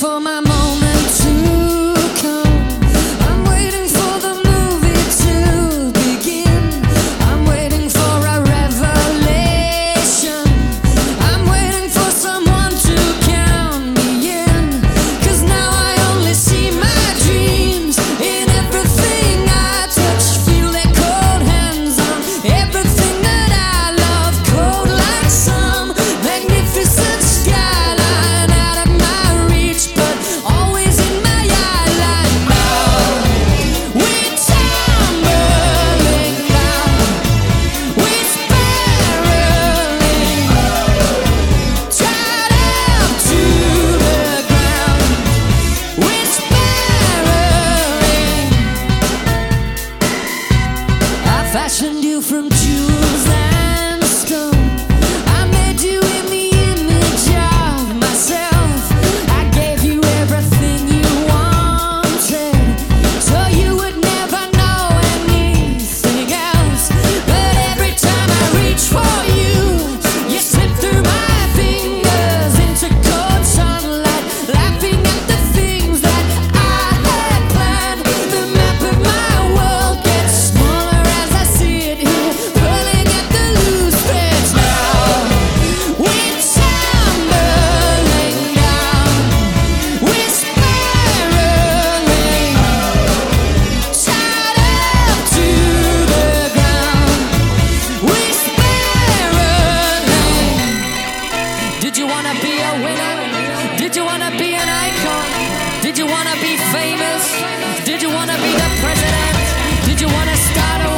for my banned you from choosing Did you wanna be famous? Did you wanna be the president? Did you wanna start a